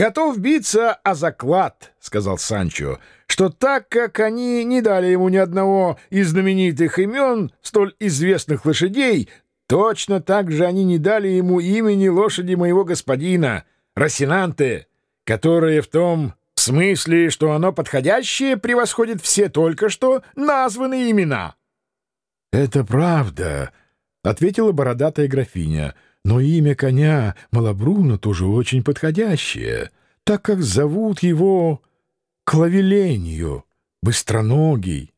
«Готов биться о заклад», — сказал Санчо, — «что так как они не дали ему ни одного из знаменитых имен столь известных лошадей, точно так же они не дали ему имени лошади моего господина, Росинанте, которое в том смысле, что оно подходящее превосходит все только что названные имена». «Это правда», — ответила бородатая графиня, — но имя коня Малабруна тоже очень подходящее, так как зовут его Клавеленью, Быстроногий.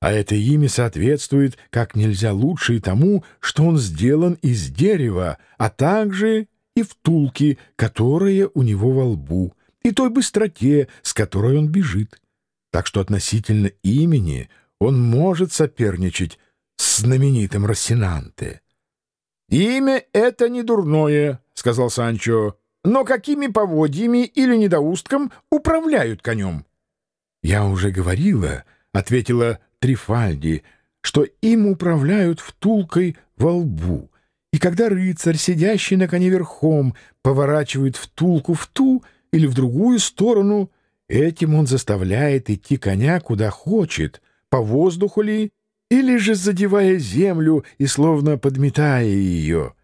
А это имя соответствует как нельзя лучше и тому, что он сделан из дерева, а также и втулке, которая у него во лбу, и той быстроте, с которой он бежит. Так что относительно имени он может соперничать с знаменитым Рассенанте. «Имя это не дурное», — сказал Санчо, — «но какими поводьями или недоустком управляют конем?» «Я уже говорила», — ответила Трифальди, — «что им управляют втулкой во лбу, и когда рыцарь, сидящий на коне верхом, поворачивает втулку в ту или в другую сторону, этим он заставляет идти коня куда хочет, по воздуху ли или же задевая землю и словно подметая ее,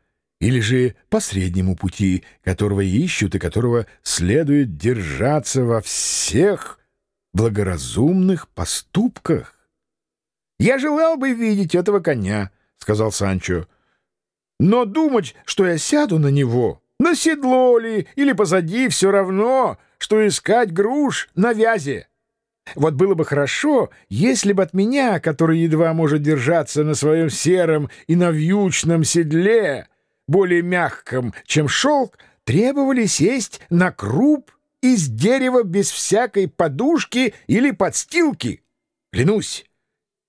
или же по среднему пути, которого ищут и которого следует держаться во всех благоразумных поступках. «Я желал бы видеть этого коня», — сказал Санчо, — «но думать, что я сяду на него, на седло ли или позади, все равно, что искать груш на вязе». Вот было бы хорошо, если бы от меня, который едва может держаться на своем сером и навьючном седле, более мягком, чем шелк, требовали сесть на круп из дерева без всякой подушки или подстилки. Клянусь,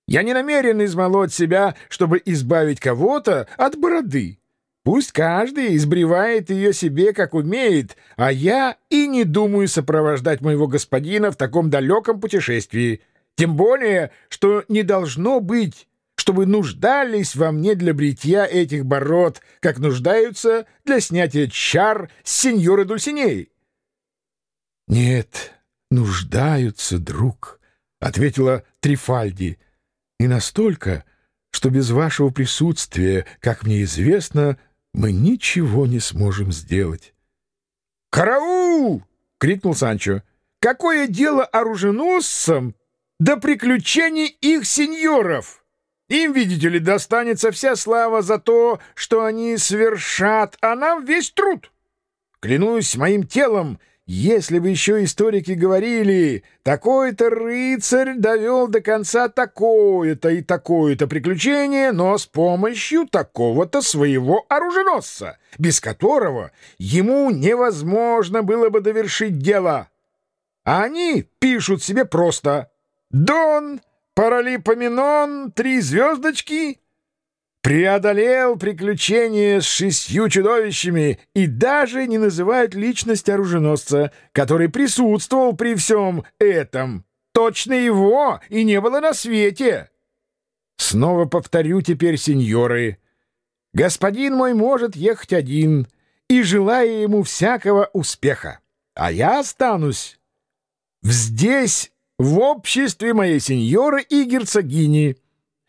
я не намерен измолоть себя, чтобы избавить кого-то от бороды. Пусть каждый избревает ее себе, как умеет, а я и не думаю сопровождать моего господина в таком далеком путешествии. Тем более, что не должно быть, чтобы нуждались во мне для бритья этих бород, как нуждаются для снятия чар с сеньоры Дульсинеи. — Нет, нуждаются, друг, — ответила Трифальди, — и настолько, что без вашего присутствия, как мне известно, — мы ничего не сможем сделать. «Караул!» — крикнул Санчо. «Какое дело оруженосцам до приключений их сеньоров? Им, видите ли, достанется вся слава за то, что они совершат, а нам весь труд. Клянусь моим телом, — если бы еще историки говорили, такой-то рыцарь довел до конца такое-то и такое-то приключение, но с помощью такого-то своего оруженосца, без которого ему невозможно было бы довершить дело. А они пишут себе просто «Дон, Паралипоменон, три звездочки, преодолел приключения с шестью чудовищами и даже не называют личность оруженосца, который присутствовал при всем этом. Точно его и не было на свете. Снова повторю теперь, сеньоры. Господин мой может ехать один, и желаю ему всякого успеха. А я останусь здесь, в обществе моей сеньоры и герцогини,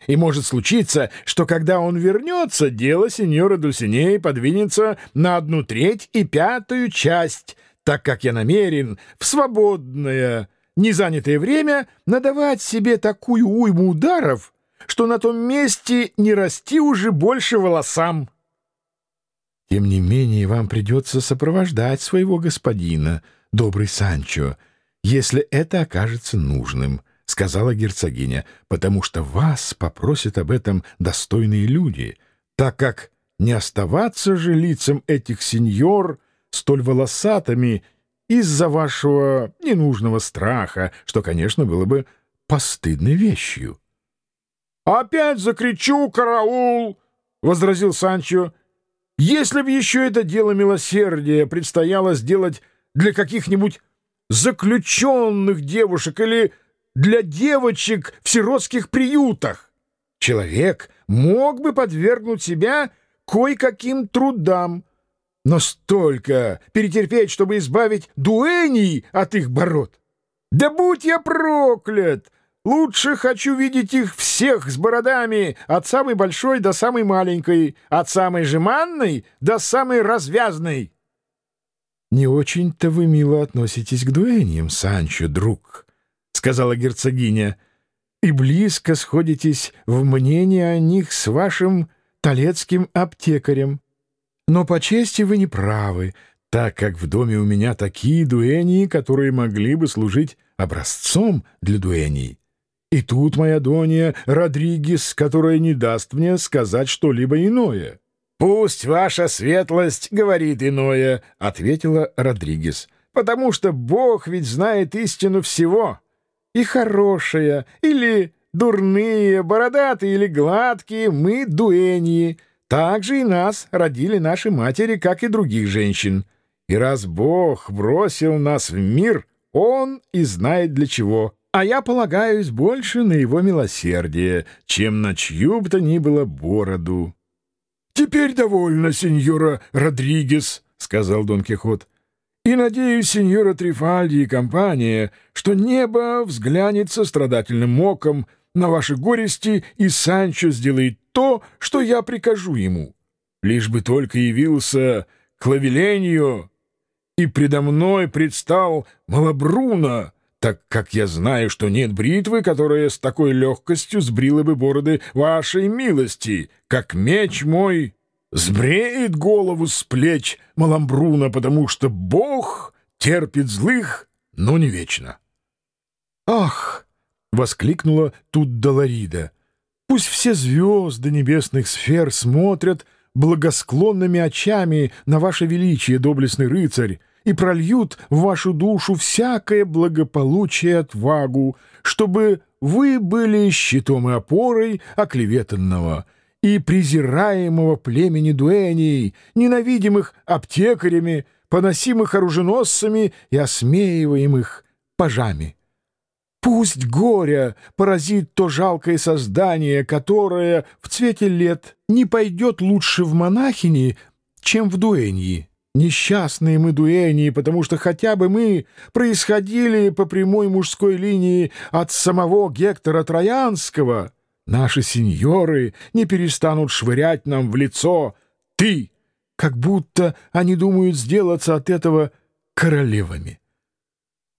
и может случиться, что когда он вернется, дело сеньора Дульсинеи подвинется на одну треть и пятую часть, так как я намерен в свободное, незанятое время надавать себе такую уйму ударов, что на том месте не расти уже больше волосам. Тем не менее, вам придется сопровождать своего господина, добрый Санчо, если это окажется нужным, —— сказала герцогиня, — потому что вас попросят об этом достойные люди, так как не оставаться же лицам этих сеньор столь волосатыми из-за вашего ненужного страха, что, конечно, было бы постыдной вещью. — Опять закричу «караул!» — возразил Санчо. — Если бы еще это дело милосердия предстояло сделать для каких-нибудь заключенных девушек или для девочек в сиротских приютах. Человек мог бы подвергнуть себя кое-каким трудам, Но столько перетерпеть, чтобы избавить дуэней от их бород! Да будь я проклят! Лучше хочу видеть их всех с бородами, от самой большой до самой маленькой, от самой жеманной до самой развязной. — Не очень-то вы мило относитесь к дуэньям, Санчо, друг, — сказала герцогиня, — и близко сходитесь в мнении о них с вашим талецким аптекарем. Но по чести вы не правы, так как в доме у меня такие дуэнии, которые могли бы служить образцом для дуэний. И тут моя Донья Родригес, которая не даст мне сказать что-либо иное. — Пусть ваша светлость говорит иное, — ответила Родригес, — потому что Бог ведь знает истину всего. И хорошая, или дурные, бородатые или гладкие, мы дуэньи. Так же и нас родили наши матери, как и других женщин. И раз Бог бросил нас в мир, Он и знает для чего — а я полагаюсь больше на его милосердие, чем на чью бы то ни было бороду. — Теперь довольно, сеньора Родригес, — сказал Дон Кихот. — И надеюсь, сеньора Трифальди и компания, что небо взглянет со страдательным оком на ваши горести, и Санчо сделает то, что я прикажу ему. Лишь бы только явился Клавеленью, и предо мной предстал Малабруно, так как я знаю, что нет бритвы, которая с такой легкостью сбрила бы бороды вашей милости, как меч мой сбреет голову с плеч Маламбруна, потому что Бог терпит злых, но не вечно. «Ах!» — воскликнула тут Долорида. «Пусть все звезды небесных сфер смотрят благосклонными очами на ваше величие, доблестный рыцарь, и прольют в вашу душу всякое благополучие и отвагу, чтобы вы были щитом и опорой оклеветанного и презираемого племени дуэней, ненавидимых аптекарями, поносимых оруженосцами и осмеиваемых пажами. Пусть горе поразит то жалкое создание, которое в цвете лет не пойдет лучше в монахини, чем в дуэньи. Несчастные мы дуэнии, потому что хотя бы мы происходили по прямой мужской линии от самого Гектора Троянского, наши сеньоры не перестанут швырять нам в лицо. «ты», как будто они думают сделаться от этого королевами.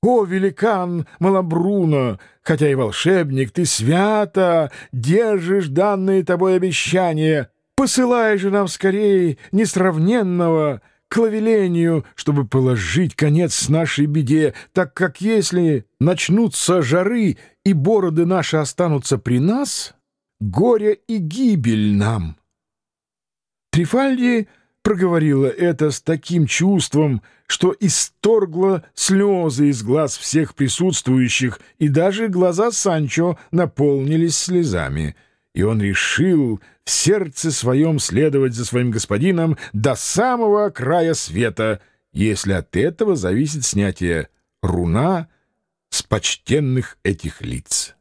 О, великан Малабруно, хотя и волшебник, ты свято держишь данные тобой обещания, посылай же нам скорее несравненного — к лавелению, чтобы положить конец нашей беде, так как если начнутся жары и бороды наши останутся при нас, горе и гибель нам. Трифальди проговорила это с таким чувством, что исторгла слезы из глаз всех присутствующих, и даже глаза Санчо наполнились слезами — и он решил в сердце своем следовать за своим господином до самого края света, если от этого зависит снятие руна с почтенных этих лиц.